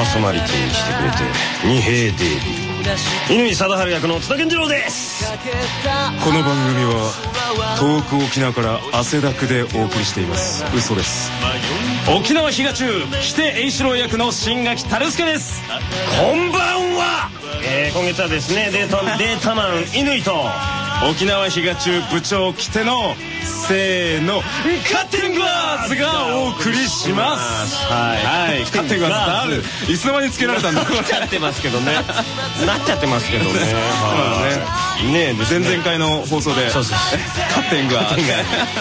パーソナリティにしてくれて二平デイビー。乾貞治役の津田健次郎です。この番組は遠く沖縄から汗だくでお送りしています。嘘です。沖縄比嘉中来て栄四郎役の新垣樽助です。こんばんは、えー、今月はですねデータデータマン乾と沖縄比嘉中部長来てのせーの。カッテングラーズがお送りします。はい、はい、カッテングラーズいつの間につけられたんだ？なっちゃってますけどね。なっちゃってますけどね。はい。ね前々回の放送でカッテングラーズ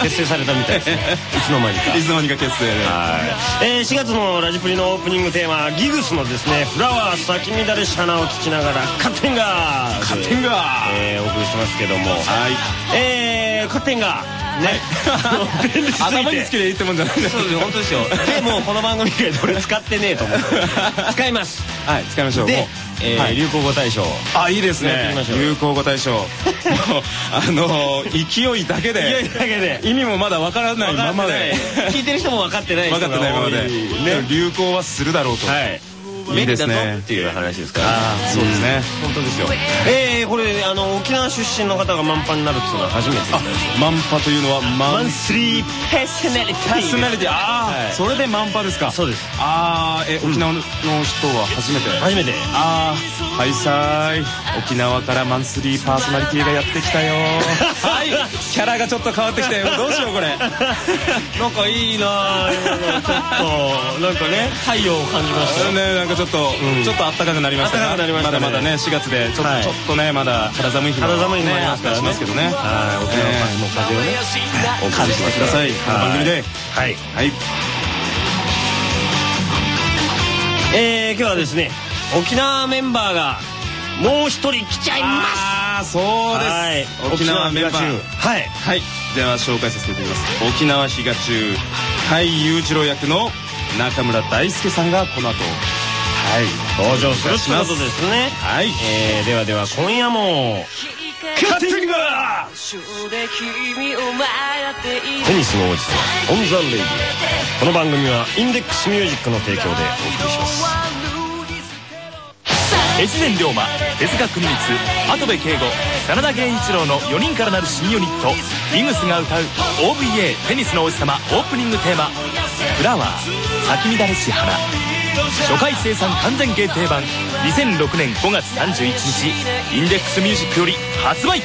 結成されたみたいですね。いつの間にか。いつの間にか結成で。はい、えー、4月のラジプリのオープニングテーマギグスのですねフラワー咲き乱れし花を聞きながらカッテンガーカッテンガーえー、お送りしてますけどもはい。えー、カッテンガーね 頭につけていいってもんじゃない。そうです本当ですよ。でもうこの番組で俺使ってねえと思って使います。はい使いましょう。で、えー流行語大賞。あいいですね。流行語大賞。あの勢いだけいやいだけで。意味もまだわからないままで。聞いてる人も分かってない分かってないままで。流行はするだろうと。はい便利だぞっていう話ですからああそうですね。本当ですよ。えー、これあの沖縄出身の方が満帆になるっていうのは初めてあマンパというのはマンスリーパーソナリティパーソナリティああ、はい。それでマンパですか。そうです。ああえ沖縄の人は初めて、初めて。ああはいさーい。沖縄からマンスリーパーソナリティがやってきたよはい キャラがちょっと変わってきて どうしようこれ。なんかいいな今の。ちょっと なんかね太陽を感じました。よねなんかちょっと、ん。ちょっと暖かくなりました。ね。まだまだね4月でちょっと、はい。ちょっとねまだ肌寒い日も肌寒い日もありますからね。ますけどね。はい。沖縄の風をねお感じてください。この番組で。はい。はい。えー、今日はですね沖縄メンバーがもう一人来ちゃいますああそうです、はい。沖縄メンバー。はい。はい。では紹介させていただきます。沖縄比嘉中甲斐雄次郎役の中村大輔さんがこの後はい。登場するってことですね。はい。えー、ではでは今夜もカッティング。テニスの王子様On the Radio。この番組はインデックスミュージックの提供でお送りします。越前リョーマ手塚国光跡部景吾真田弦一郎の4人からなる新ユニットビグスが歌う OVA テニスの王子様オープニングテーマ「Flower 咲き乱れし花」初回生産完全限定版2006年5月31日インデックスミュージックより発売。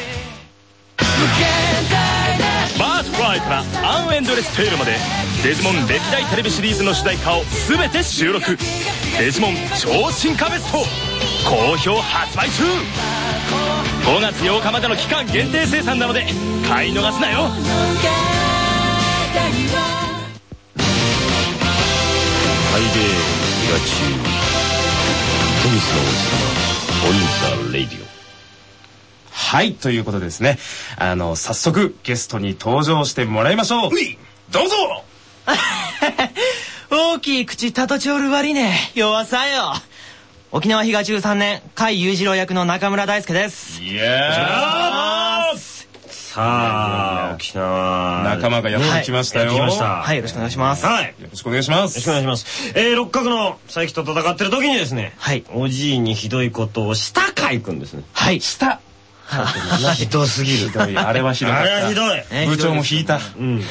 Butter-Fly から an Endless tale までデジモン歴代テレビシリーズの主題歌を全て収録。デジモン超進化ベスト。好評発売中。5月8日までの期間限定生産なので買い逃すなよ。ハイデーヒガチテニスの王子様 On the Radioはいということでですねあの早速ゲストに登場してもらいましょうどうぞ大きい口たとちおる割ね弱さよ沖縄比嘉13年甲斐裕次郎役の中村大輔です。いやさあ沖縄。仲間がやってきましたよ、はいはいよろしくお願いします。はい。よろしくお願いします。よろしくお願いします。えー、六角の佐伯と戦ってる時にですね、はい。おじいにひどいことをした海くんですね。はい。したひどすぎる。あれはひどかあった。れはひどい。え部長も引いた。うん。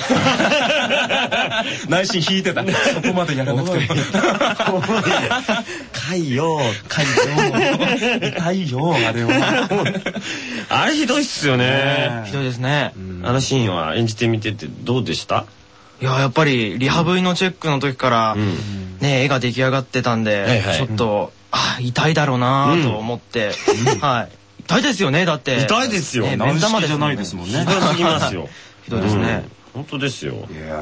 内心引いてた。そこまでやらなくても海よ、海よ。痛いよあれは。あれひどいっすよね。ひどいですね。あのシーンは演じてみててどうでした？いややっぱりリハブイのチェックの時からん。ね絵が出来上がってたんはいではい。ちょっとあ痛いだろうなと思って。はい痛いですよねだって。痛いですよ。ね軟目ん玉式じゃないですもんね。ひどすぎますよ。ひどいですね。うん。本当ですよ。いや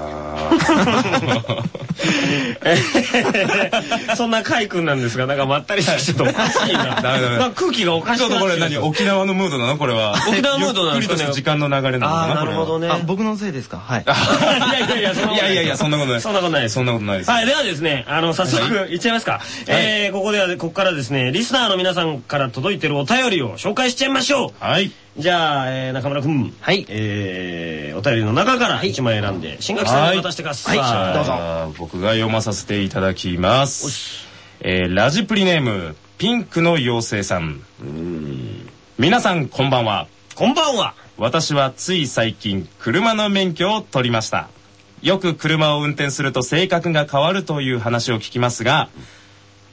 そんな海くんなんですが、なんかまったりしてちょっとおかしいな。な空気がおかしちょっとこれ何沖縄のムードなの？これは。沖縄ムードなんですかね。ゆっくりとした時間の流れなのかな？なるほどね。僕のせいですか？はい。いやいやいや、そんなことないいやいやいやそんなことないそんなことないです。そんなことないです。はい、ではですね、あの、早速、い。っちゃいますか。えー、ここでは、ここからですね、リスナーの皆さんから届いてるお便りを紹介しちゃいましょう。はいじゃあ、えー、中村くん。はい。えー、お便りの中から1枚選んで、新垣さんに渡してください。はい。どうぞ。僕が読まさせていただきます。えーラジプリネームピンクの妖精さん。皆さんこんばんは。こんばんは。私はつい最近車の免許を取りました。よく車を運転すると性格が変わるという話を聞きますが、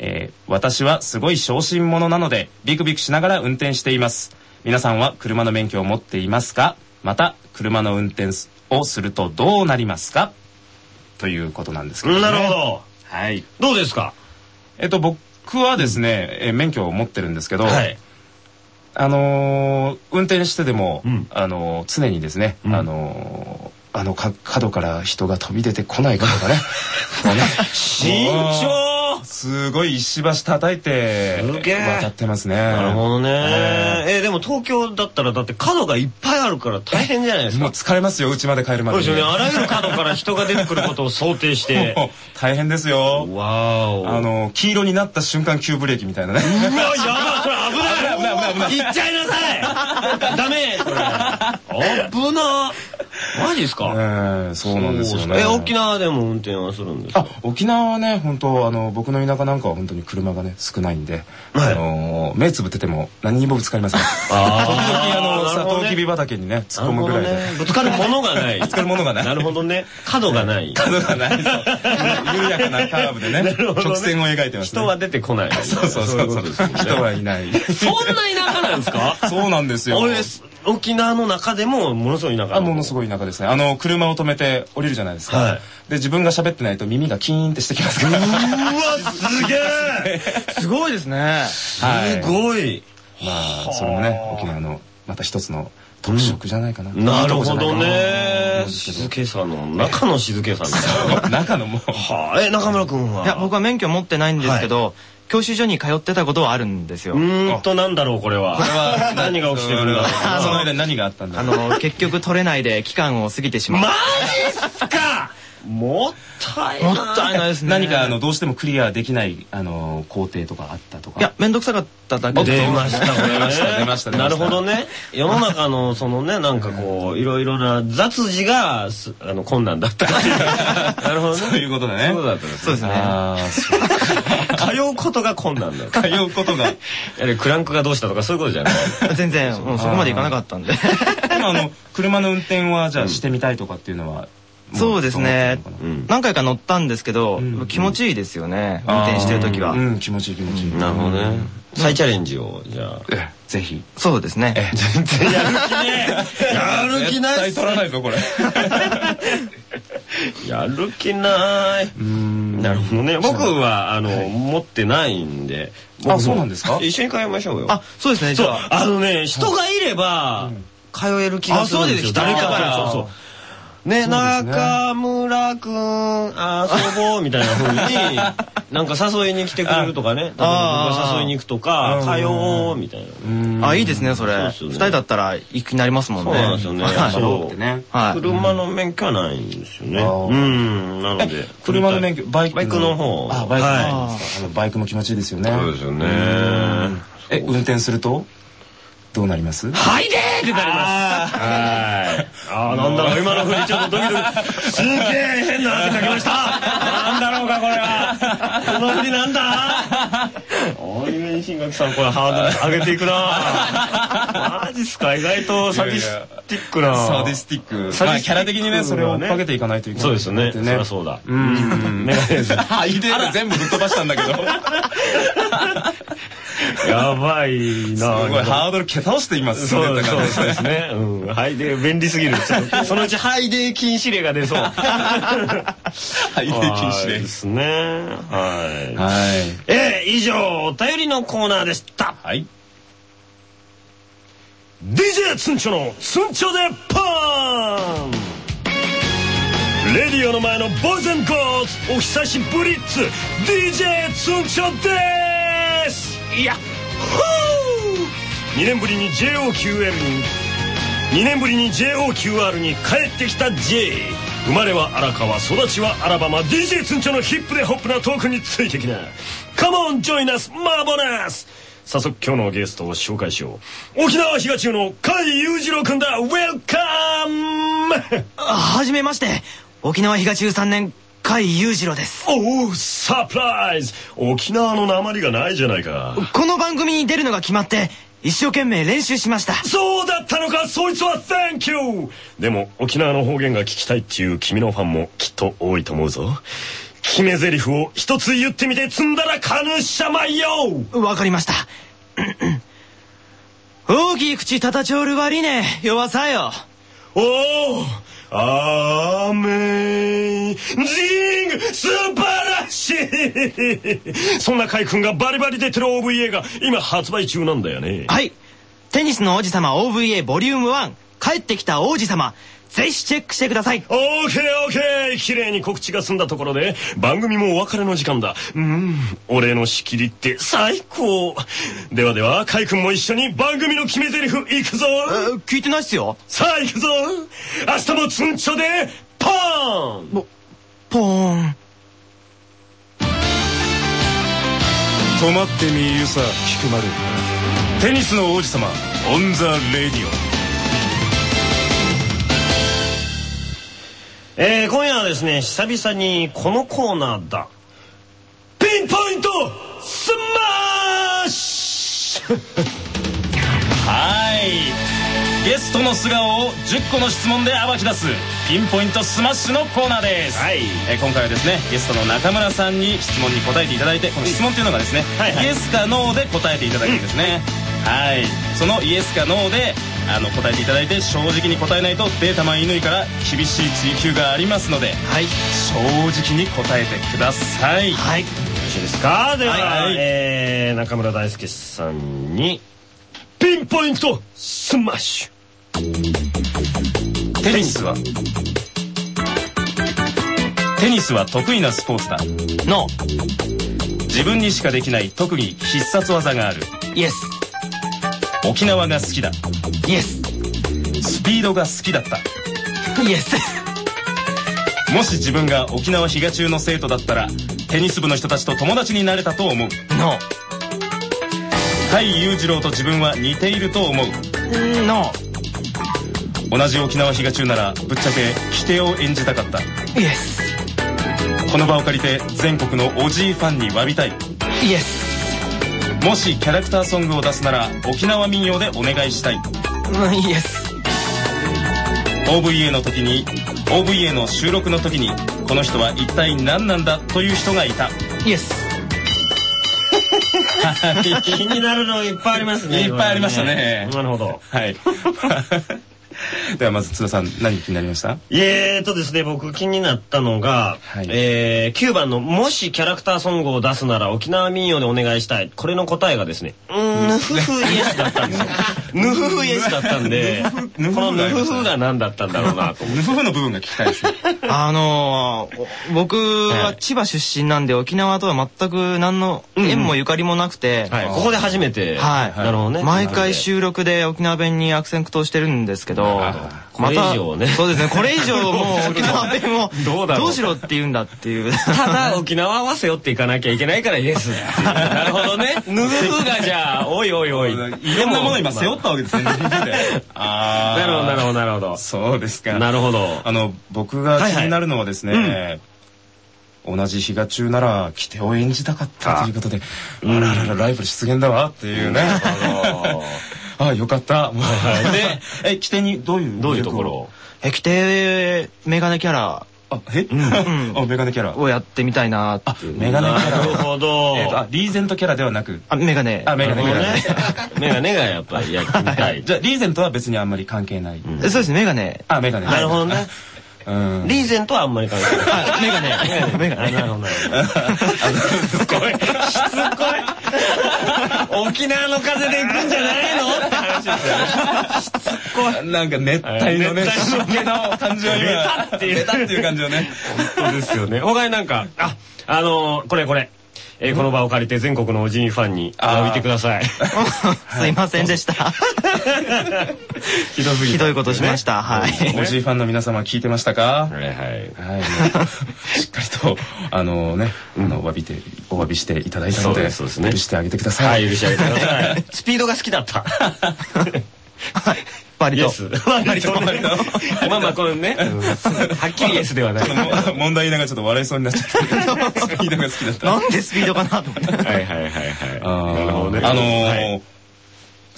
えー私はすごい小心者なのでビクビクしながら運転しています皆さんは車の免許を持っていますか？また車の運転をするとどうなりますか？ということなんですけど、ね、なるほど。はい。どうですか？えっと僕はですね、えー免許を持ってるんですけど、はい。あのー運転してでも、うん。あのー常にですね、うん。あのーあのか角から人が飛び出てこないかとかね 慎重すごい石橋叩いて渡ってますね。なるほどね。ええーでも東京だったらだって角がいっぱいあるから大変じゃないですもうか疲れますよ家まで帰るまでに。そうですよね。あらゆる角から人が出てくることを想定して。大変ですよ。わお。あの黄色になった瞬間急ブレーキみたいなね。うわやばいそれ 危ない。危ない危ない危ない。行っちゃいなさい。ダメそれ。危なマジですか？ええそうなんですよね。え沖縄でも運転はするんですか？あ沖縄はね本当あの僕の田舎なんかは本当に車がね少ないんで、はい。あの目つぶってても何にもぶつかりません。時々あのサトウキビ畑にね突っ込むぐらいで、ぶつかるものがない。ぶつかるものがない。なるほどね。角がない。角がない。緩やかなカーブでね 直線を描いてますね。人は出てこない。そうそうそうそう。人はいない。そんな田舎なんですか？そうなんですよ。俺沖縄の中でもものすごい田舎あものすごい田舎ですね。あの車を止めて降りるじゃないですか、はい。で自分が喋ってないと耳がキーンってしてきますから。うわすげえ。すごいですね。すごい。まあそれもね沖縄のまた一つの特色じゃないかな、なるほどね。静静けさの中の静けさみたいな。中のもう。はあ。え中村君は？いや、僕は免許持ってないんですけど、教習所に通ってたことはあるんですよ。うーんとなんだろうこれは。これは何が起きてくるんだろう。あその間何があったんだ？あの、結局取れないで期間を過ぎてしまう。マジっすかもったいない。もったいないですね。何かあのどうしてもクリアできないあの工程とかあったとか。いや、めんどくさかっただけで。出ました出ました 出ました。なるほどね。世の中のそのねなんかこうい。ろいろな雑事がすあの困難だったっていう。なるほどね。そういうことだね。そうだったんですそうですね。通うことが困難だ通うことが。クランクがどうしたとかそういうことじゃない。全然、もうそこまでいかなかったんで。今あの車の運転はじゃあしてみたいとかっていうのは、そうですね。何回か乗ったんですけどうん、気持ちいいですよね。運転してる時は。う。ん気持ちいい気持ちいい、なるほどね。再チャレンジをじゃあ。えぜひ。そうですね。え全然やる気ねえ。やる気ない取らないぞこれ。やる気ない。うん。なるほどね。僕はあの持ってないんで。あそうなんですか？一緒に通いましょうよ。あ、そうですね。じそう。ゃあ。あのね人がいれば通える気がするんですよ。あそうです。人いるからそうそうね中村くん遊ぼうみたいな風になんか誘いに来てくれるとかね。例えば僕が誘いに行くとか通おうみたいなあ、いいですね、それ。二人だったら行く気になりますもんね。そうなんですよね。はい。そう。ってねはい。車の免許はないんですよね。うんなので。車の免許バイクバイクの方。あバイクのバイクも気持ちいいですよね。そうですよね。え運転すると？どうなります？はいでーってなります。はい。ああ、なんだろう、今の振りちょっとドキドキ。すげえ変な汗かきました。なんだろうか、これは。この振りなんだ？ああいう新垣さん、これハードル上げていくなマジっすか意外とサディスティックな。サーディスティックキャラ的にねそれを追っかけていかないといけないそうですよね。そりゃそうだ。うん メガネです。アイデア全部ぶっ飛ばしたんだけどす やばいなごいハードル桁をして今進んでたからそうそうですね。うん。はいで便利すぎる。そのうちはいで禁止令が出そう。アイデア禁止令はいですね。はい。はいえー、以上お便りのコーナーでした。はい。DJ ツンチョのツンチョでパン。レディオの前のボーイズゴーズお久しぶりっつ DJ ツンチョですいや2年ぶりに JOQL に2年ぶりに JOQR に帰ってきた J 生まれは荒川育ちはアラバマ。DJ ツンチョのヒップでホップなトークについてきな。Come on join us マーボナス早速今日のゲストを紹介しよう。沖縄東中の甲斐裕次郎君だ。ウェルカムあはじめまして。沖縄東中3年、甲甲斐裕次郎です。おおサプライズ。沖縄の鉛がないじゃないか。この番組に出るのが決まって一生懸命練習しました。そうだったのかそいつは。Thank you でも沖縄の方言が聞きたいっていう君のファンもきっと多いと思うぞ。決め台詞を一つ言ってみて積んだらカヌシャマイよ。わかりました。大きい口たたちおる悪いね弱さよ。おおアーメンジング素晴らしい!そんなカイ君がバリバリ出てる OVA が今発売中なんだよね。はい。テニスの王子様 OVA ボリューム1帰ってきた王子様ぜひチェックしてください。オーケーオーケー綺麗に告知が済んだところで番組もお別れの時間だ。うん俺の仕切りって最高。ではではカイ君も一緒に番組の決め台詞いくぞ。え聞いてないっすよ。さあ行くぞ。明日もツンチョでパーン。ポーン。止まってみゆさ菊丸。テニスの王子様オン・ザ・レディオえー、今夜はですね久々にこのコーナーだ。ピンポイントスマッシュ！はい。ゲストの素顔を10個の質問で暴き出すピンポイントスマッシュのコーナーです、はい。えー今回はですねゲストの中村さんに質問に答えていただいてこの質問っていうのがですね、はいはい。イエスかノーで答えていただくんですね、はい。そのイエスかノーであの答えていただいて正直に答えないとデータマン乾から厳しい追及がありますのではい。正直に答えてください。はい。よろしいですか？では、はい。えー中村大輔さんにピンポイントスマッシュ。テニスは？テニスは得意なスポーツだ。ノ自分にしかできない特技必殺技がある。ーイエス沖縄が好きだ。イエススピードが好きだった。イエスもし自分が沖縄比嘉中の生徒だったらテニス部の人たちと友達になれたと思う。ノ甲斐裕次郎と自分は似ていると思う。ーノ同じ沖縄比嘉中ならぶっちゃけ規定を演じたかった。ーイエスこの場を借りて全国のおじいファンに詫びたい。イエスもしキャラクターソングを出すなら沖縄民謡でお願いしたい。うんイエス OVA の時に OVA の収録の時にこの人は一体何なんだという人がいた。イエス。気になるのいっぱいありますねいっぱいありましたね。なるほど。はい ではまず津田さん何気になりました？えーとですね僕気になったのが、はい。えー9番の「もしキャラクターソングを出すなら沖縄民謡でお願いしたい」これの答えがですね「うーんぬふふイエス」だったんですよ。ぬふふイエスだったんでぬふふこのぬふぬふふふが何だったんだろうなと。思って。ヌフフの部分が聞きたいですね あのー、お僕は千葉出身なんで沖縄とは全く何の縁もゆかりもなくて、はい、ここで初めて、はい。なるほどね。毎回収録で沖縄弁に悪戦苦闘してるんですけどこれ以上ね。そうですね。これ以上もう 沖縄弁をどうどうしろって言うんだっていう。ただ沖縄は背負っていかなきゃいけないからイエス なるほどね。ぬふふがじゃあおいおいおい。いろんなものを今背負ったわけですね あー。なるほどなるほどなるほど。そうですか。なるほど。あの僕が気になるのはですね、同じ日が中なら規定を演じたかったということで、あらららライバル出現だわっていうね。ああよかった。で、え規定にどういうどういうところ？を液体メガネキャラ。あえ、あメガネキャラ。をやってみたいなっていう。メガネキャラ。なるほど。えっとあリーゼントキャラではなく。あメガネ。あメガネ メガネがやっぱりやってみたい。じゃあリーゼントは別にあんまり関係ない。そうですね。メガネ。あメガネ。なるほどね。うん。リーゼントはあんまり関係ない。あメガネ。メガネなるほど。なるほどしつこい。しつこい沖縄の風で行くんじゃないの？って話ですよねなんか熱帯のね、熱帯の湿気の感じを今、ベタっていうベタっていう感じをね。そうですよね。他になんか、あ、あのーこれこれ。えーこの場を借りて全国のおじいファンに詫びてください。すいませんでした。ひどすぎた。ひどいことしました。はい。おじいファンの皆様聞いてましたか？はいはい。はい、しっかりと、あのね、あの、詫びて、お詫びしていただいたので、そうですね。許してあげてくださ。はいい、許し上げてください。スピードが好きだった。は い割と。割とね。まあまあ、これね。はっきりイエスではない。も問題言いながらちょっと笑いそうになっちゃった。スピードが好きだった。なんでスピードかなと思ってはいはいはいはい。なるほどね。あの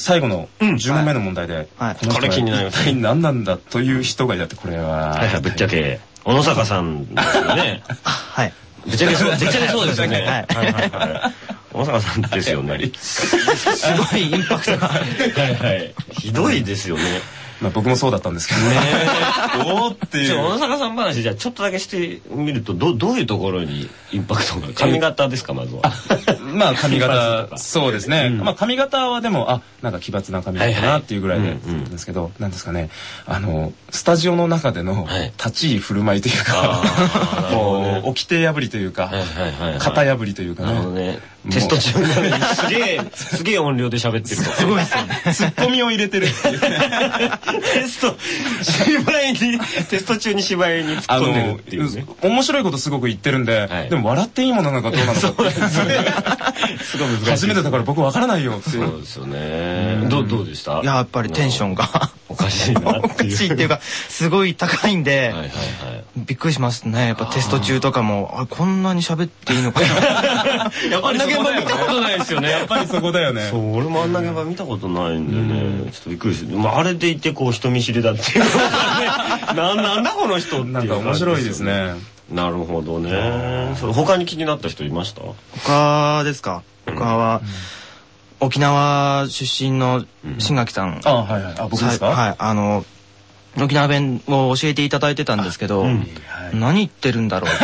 最後の10問目の問題で、はいこれ気になります一体何なんだという人がいたってこれは、はいはい、ぶっちゃけ、小野坂さんですよね。はいぶっちゃけそう、ぶっちゃけそうですよね。はいはいはいはい。小野坂さんですよね。すごいインパクトが。はいはい。ひどいですよね。まあ、僕もそうだったんですけど。ねおーっていう。じゃあ小野坂さん話じゃあちょっとだけしてみるとどどういうところにインパクトが？髪型ですかまずは。まあ髪型。か。そうですね、うん。まあ髪型はでもあなんか奇抜な髪型だなっていうぐらいではいはいうん。うんですけど、なんですかね。あのスタジオの中でのはい。立ち居振る舞いというかるほどね。もう掟破りというか、はいはいはいはい。型破りというかね。テスト中にすげえすげえ音量で喋ってると。すごいですよね。ツッコミを入れてるっていうねテスト芝居にテスト中に芝居に突あっ込んでるのっていうね。面白いことすごく言ってるんで、はいでも笑っていいものなのかどうなのかってすごい難しい。初めてだから僕わからないよっていそううですよね。どうどうでした？いややっぱりテンションがおかしいなおかっていう。しいっていうかすごい高いんで、はいはいはい。びっくりしますね。やっぱテスト中とかもあこんなに喋っていいのかな。やっぱあんな現場見たことないですよね。やっぱりそこだよね。そう俺もあんな現場見たことないんでね、ちょっとびっくりして、まあ、あれでいてこう人見知りだっていう。ななんだこの人っていうなんか面白いですね。なるほどね。それ他に気になった人いました？他ですか？他は、沖縄出身の新垣さん、あはいはい。あ僕ですか、はいはい。あの沖縄弁を教えていただいてたんですけど、何言ってるんだろう。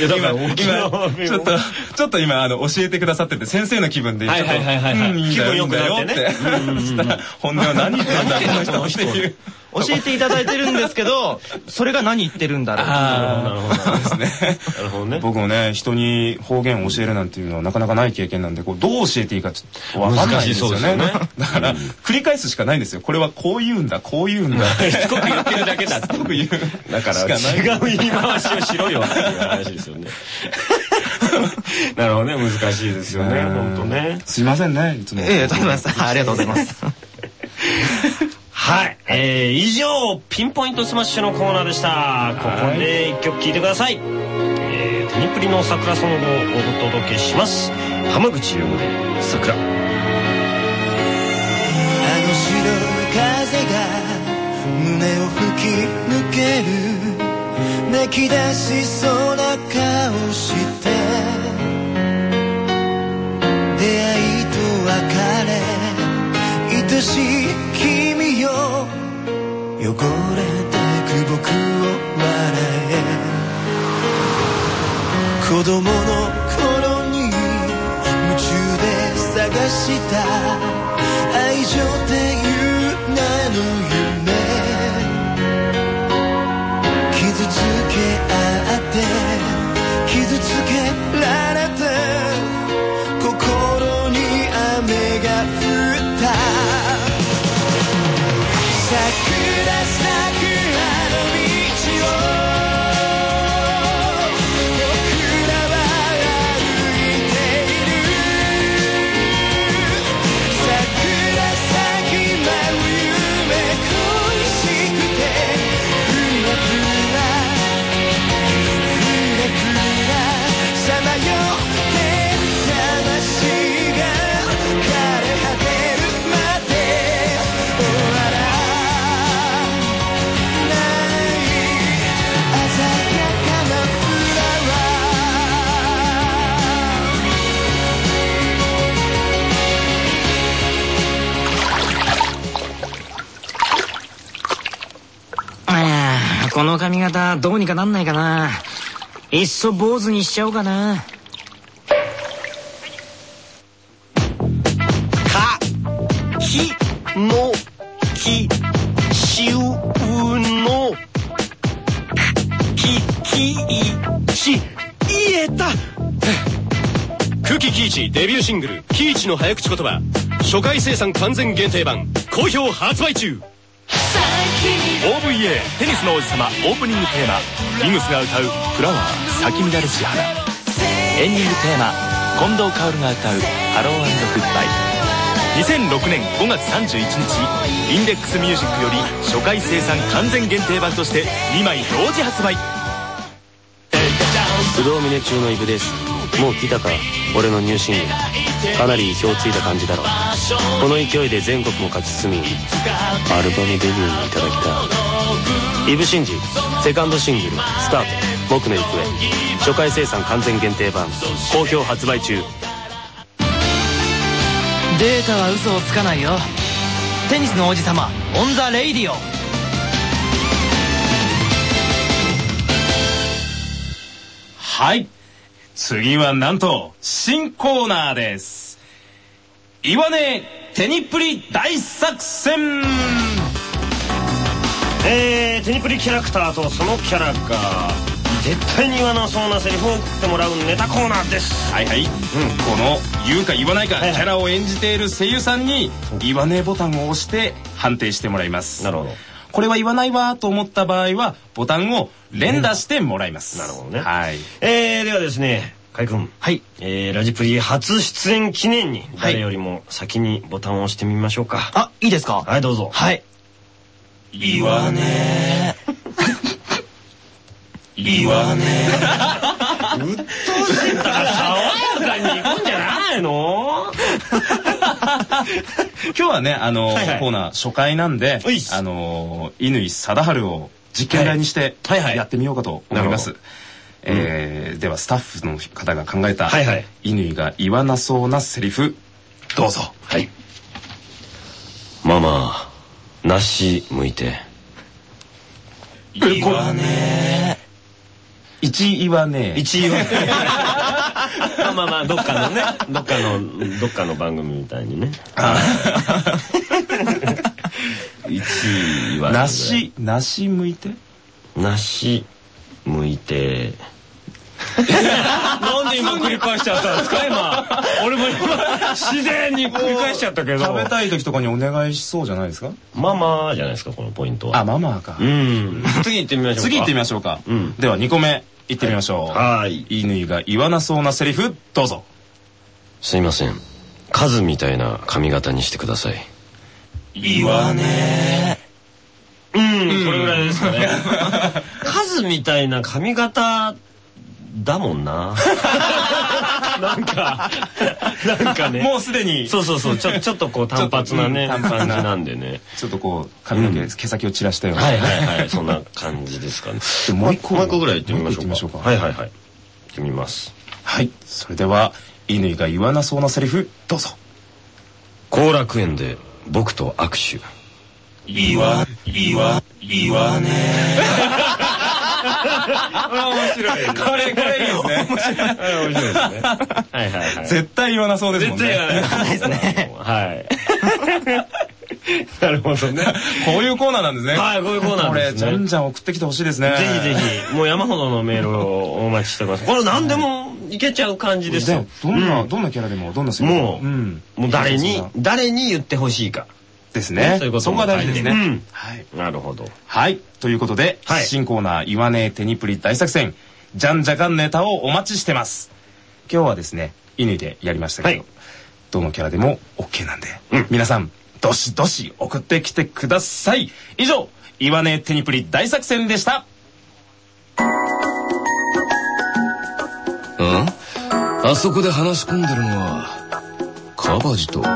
いやだ今ちょっとちょっと今あの教えてくださってて先生の気分でちょっとはいはいはいはい。うんいいんだよ気分良くなってね。いいんだよって。そしたら本音は何言ってんだこの人っていう教えていただいてるんですけどそれが何言ってるんだろう。あなるほどそうですねなるほどね。僕もね人に方言を教えるなんていうのはなかなかない経験なんでこうどう教えていいかちょっと分かんないんですよね。難しいそうですよね。だから繰り返すしかないんですよ。これはこう言うんだこう言うんだ。しつこく言ってるだけだ。しつこく言うだから違う言い回しをしろよっていう話ですよね。なるほどね。難しいですよね。本当ね。すいませんねいつも。ええとんでもないですありがとうございます はい、えー、以上ピンポイントスマッシュのコーナーでした。ここで一曲聴いてください、えー、テニプリの桜ソングをお届けします。浜口優吾で桜。あの白い風が胸を吹き抜ける。泣き出しそうな顔してれてく僕を笑え。子供の頃に夢中で探した。愛情っていう名の髪型どうにかなんないかな。いっそ坊主にしちゃおうかな。かきのきしゅうの。ききいち言えた。久喜喜一デビューシングル「喜一の早口言葉」初回生産完全限定版。好評発売中。OVA テニスの王子様オープニングテーマイグスが歌う「Flower 咲き乱れし花」エンディングテーマ近藤薫が歌う「Hello Goodbye」2006年5月31日インデックスミュージックより初回生産完全限定版として2枚同時発売。不動峰中の伊武です。もう聞いたか俺のニューシングル。かなり意表をついた感じだろこの勢いで全国も勝ち進みアルバムデビューにいただきた伊武深司セカンドシングル「Start 僕の行方」初回生産完全限定版好評発売中。データは嘘をつかないよ。テニスの王子様 On the Radio。はい。次はなんと、新コーナーです。岩根テニプリ大作戦。えー、テニプリキャラクターとそのキャラが絶対に言わなそうなセリフを送ってもらうネタコーナーです。はいはい、この言うか言わないかキはいはい。ャラを演じている声優さんに言わねえボタンを押して判定してもらいます。なるほどこれは言わないわと思った場合はボタンを連打してもらいます。なるほどね。はい。えー、ではですね海君。はい。えー、ラジプリ初出演記念に誰よりも先にボタンを押してみましょうか。あいいですか？はいどうぞ。はい。言わねえ。言わね だから爽やかに行くんじゃないの？今日はねあの、はいはい。コーナー初回なんであの乾貞治を実験台にしてはい。はいはい。やってみようかと思います、なるえーではスタッフの方が考えたはいはい。乾が言わなそうなセリフ。どうぞ。はい。ママ梨剥いて。言わねえ。一言わねえ。一位はまあまあまあどっかのね。どっかのどっかの番組みたいにね。一位は梨梨向いて？梨剥いて。なんで今繰り返しちゃったんですか？今。俺も今自然に繰り返しちゃったけど。食べたい時とかにお願いしそうじゃないですか？ママじゃないですかこのポイントは。あママか。うん。次行ってみましょうか。次行ってみましょうか、うん。では2個目行ってみましょう、はい。乾が言わなそうなセリフどうぞ。すいません。数みたいな髪型にしてください。言わねうん、これぐらいですかね。数みたいな髪型だもんな。なんか、なんかね。もうすでにそうそうそう、ちょちょっとこう単発なね、感じなんでね。ちょっとこう髪の毛、毛先を散らしたような、はいはいはい、そんな感じですかね。でもう一個もう一個ぐらい行ってみましょうか。もう一個行ってみましょうかはいはいはい。行ってみます。はいそれでは乾が言わなそうなセリフどうぞ後楽園で僕と握手。言わ言わ言わね面白い。これこれいいですね面白いですね。はいはいはい。絶対言わなそうですもんね絶対言わないですね。はい。なるほどね。こういうコーナーなんですねはいこういうコーナーですねこれじゃんじゃん送ってきてほしいですねぜひぜひ、もう山ほどのメールをお待ちしてます。これ何でもいけちゃう感じですよで。どんな、うんどんなキャラでもどんなセリフでもう、んもう誰に誰に言ってほしいか。ですね。そういうことそこが大事ですね、うん。はい。なるほど。はい。ということで、はい。新コーナー、言わねえテニプリ大作戦、じゃんじゃかんネタをお待ちしてます。今日はですね、乾でやりましたけど、はい。どのキャラでも OK なんで、うん。皆さん、どしどし送ってきてください。以上、言わねえテニプリ大作戦でした。んあそこで話し込んでるのは、カバジと六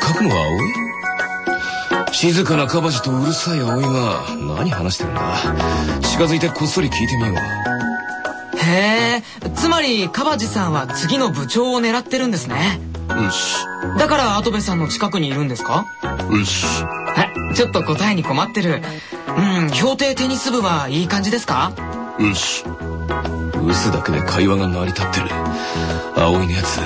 角の葵？静かなカバジとうるさい葵が何話してるんだ？近づいてこっそり聞いてみよう。へえつまりカバジさんは次の部長を狙ってるんですねよし、だから跡部さんの近くにいるんですか？よし。えちょっと答えに困ってるうん評定テニス部はいい感じですか？よし。薄だけで会話が成り立ってる。葵のやつ、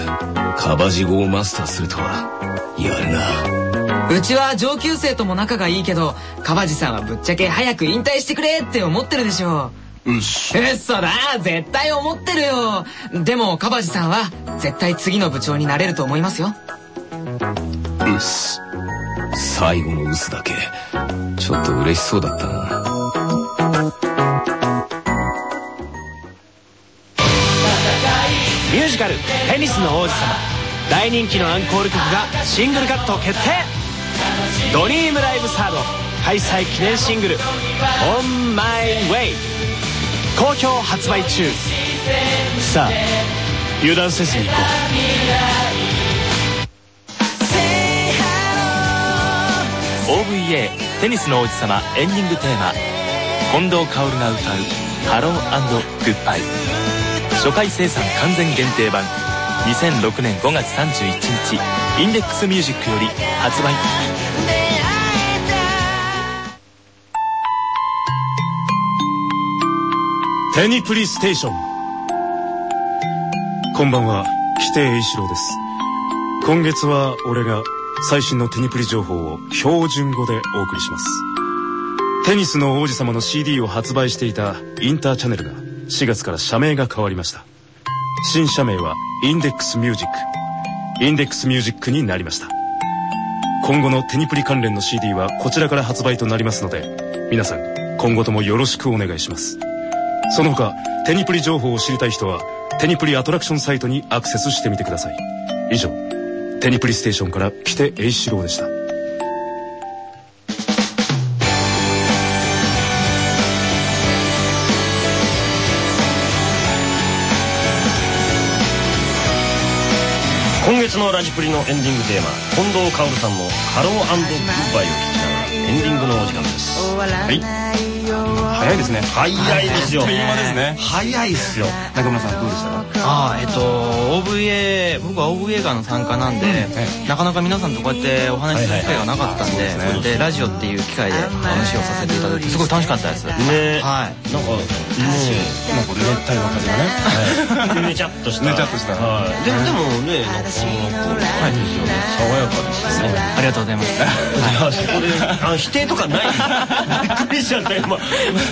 カバジ語をマスターするとは、やるな。うちは上級生とも仲がいいけどカバジさんはぶっちゃけ早く引退してくれって思ってるでしょよし。嘘だ絶対思ってるよでもカバジさんは絶対次の部長になれると思いますようっす。最後の薄だけ、ちょっと嬉しそうだったな。ミュージカル「テニスの王子様」大人気のアンコール曲がシングルカット決定ドリームライブサード開催記念シングル「On My Way」好評発売中。さあ油断せずに行こう。OVA テニスの王子様エンディングテーマ近藤薫が歌う「ハローグッバイ」初回生産完全限定版2006年5月31日インデックスミュージックより発売。テニプリステーション。こんばんは。規定栄四郎です。今月は俺が最新のテニプリ情報を標準語でお送りします。テニスの王子様の CD を発売していたインターチャネルが4月から社名が変わりました。新社名はインデックスミュージック。インデックスミュージックになりました。今後のテニプリ関連の CD はこちらから発売となりますので皆さん今後ともよろしくお願いします。その他テニプリ情報を知りたい人はテニプリアトラクションサイトにアクセスしてみてください。以上テニプリステーションから来て栄四郎でした。今月のラジプリのエンディングテーマ近藤薫さんの「ハローグッバイ」を聴きながらエンディングのお時間です。はい早いですね。早いですよ。ね。早いですよ。中村さんどうでしたか？ああえっと OVA 僕は OVA がの参加なんで、なかなか皆さんとこうやってお話しする機会がなかったんで、こうやってラジオっていう機会で話をさせていただいてすごい楽しかったです。ね。はい。なんかもうな。んか熱帯の風がねねちゃっとした。ねちゃっとした。はい。でもでもねなんかこうはいですよ。ね爽やかですね。ありがとうございます。いやそこであ否定とかない。びっくりしちゃった今。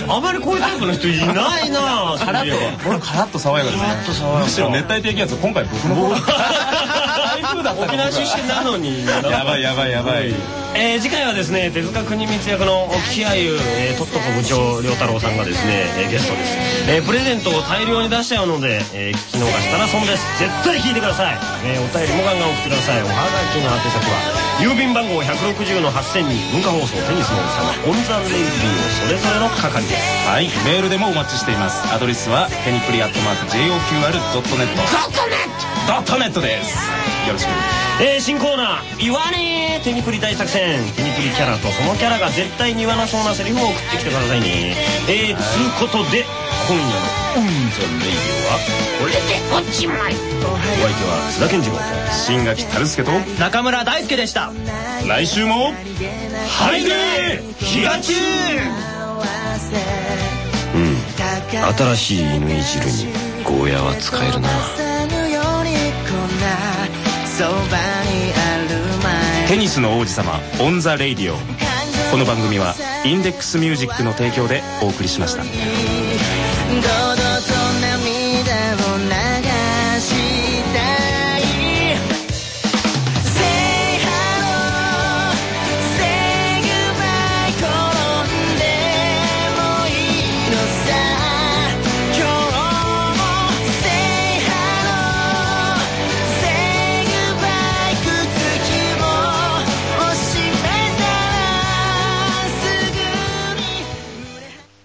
あまりこういうタイプの人いないなカラッと俺カラッと爽やかですね。カラッと爽やか。むしろ熱帯低気圧今回僕の方 沖縄出身なのに。やばいやばいやばい。えー次回はですね手塚国光役の木谷優、えー、とっとこ部長良太郎さんがですね、えーゲストです、えープレゼントを大量に出しちゃうので、えー聞き逃したら損です。絶対聞いてください、えーお便りもガンガン送ってください。おはがきの宛先は郵便番号160の8000に文化放送テニスの王子様オンザレイディオそれぞれの係です。はいメールでもお待ちしています。アドレスはテニプリアットマーク JOQR.net ドットネットですよろしく。えー新コーナー「言わねえテニプリ大作戦」テニプリキャラとそのキャラが絶対に言わなそうなセリフを送ってきてくださいね。えー、つうことで今夜の「On the Radio」はこれでおしまい。お相手は津田健次郎と。新垣樽介と。中村大輔でした来週もはいうん。新しい犬いじるにゴーヤは使えるな。テニスの王子様 On the Radioこの番組はインデックスミュージックの提供でお送りしました。